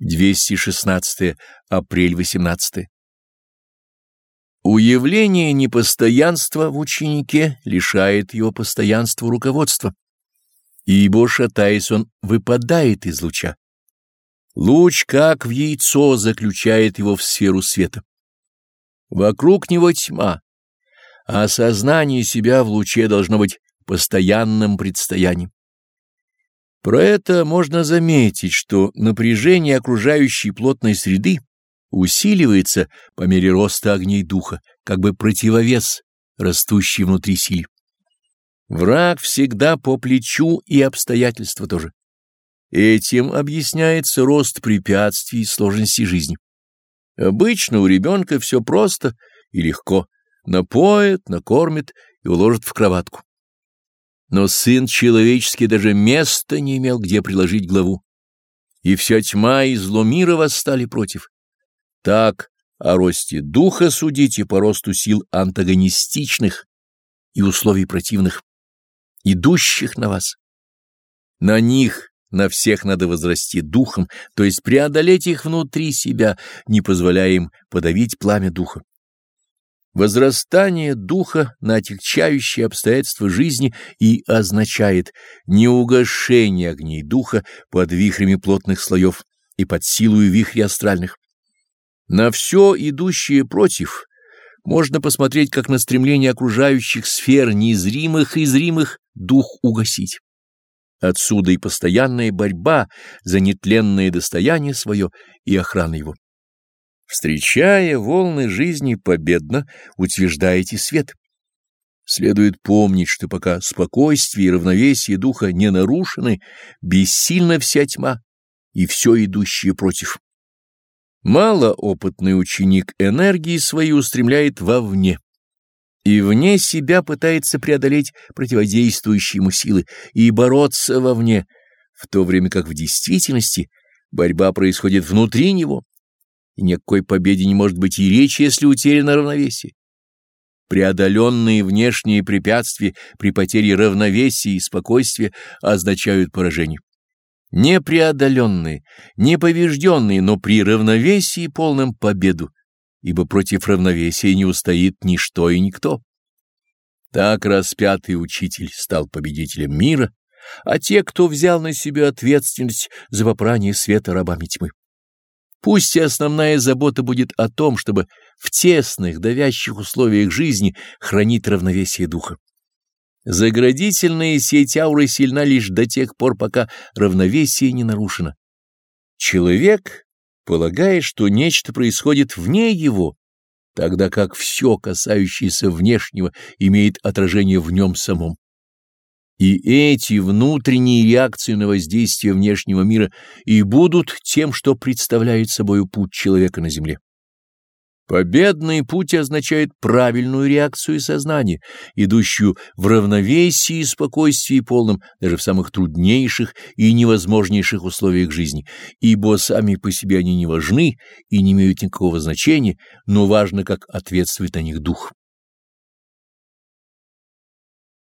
216 апрель 18 Уявление непостоянства в ученике лишает его постоянства руководства, ибо, шатаясь, он выпадает из луча. Луч, как в яйцо, заключает его в сферу света. Вокруг него тьма, а сознание себя в луче должно быть постоянным предстоянием. Про это можно заметить, что напряжение окружающей плотной среды усиливается по мере роста огней духа, как бы противовес растущий внутри силы. Враг всегда по плечу и обстоятельства тоже. Этим объясняется рост препятствий и сложности жизни. Обычно у ребенка все просто и легко. Напоят, накормят и уложат в кроватку. Но сын человеческий даже места не имел, где приложить главу. И вся тьма и зло мира восстали против. Так о росте духа судите по росту сил антагонистичных и условий противных, идущих на вас. На них, на всех надо возрасти духом, то есть преодолеть их внутри себя, не позволяя им подавить пламя духа. Возрастание духа на отягчающие обстоятельства жизни и означает неугошение огней духа под вихрями плотных слоев и под силою вихрей астральных. На все идущее против можно посмотреть как на стремление окружающих сфер незримых и зримых дух угасить. Отсюда и постоянная борьба за нетленное достояние свое и охрана его. Встречая волны жизни победно, утверждаете свет. Следует помнить, что пока спокойствие и равновесие духа не нарушены, бессильна вся тьма и все идущее против. Малоопытный ученик энергии своей устремляет вовне, и вне себя пытается преодолеть противодействующие ему силы и бороться вовне, в то время как в действительности борьба происходит внутри него и никакой победе не может быть и речи, если утеряно равновесие. Преодоленные внешние препятствия при потере равновесия и спокойствия означают поражение. Непреодоленные, неповежденные, но при равновесии полном победу, ибо против равновесия не устоит ничто и никто. Так распятый учитель стал победителем мира, а те, кто взял на себя ответственность за попрание света рабами тьмы. Пусть и основная забота будет о том, чтобы в тесных, давящих условиях жизни хранить равновесие духа. Заградительная сеть ауры сильна лишь до тех пор, пока равновесие не нарушено. Человек полагает, что нечто происходит вне его, тогда как все, касающееся внешнего, имеет отражение в нем самом. И эти внутренние реакции на воздействие внешнего мира и будут тем, что представляет собой путь человека на земле. Победный путь означает правильную реакцию сознания, идущую в равновесии и спокойствии полном даже в самых труднейших и невозможнейших условиях жизни, ибо сами по себе они не важны и не имеют никакого значения, но важно, как ответствует на них дух.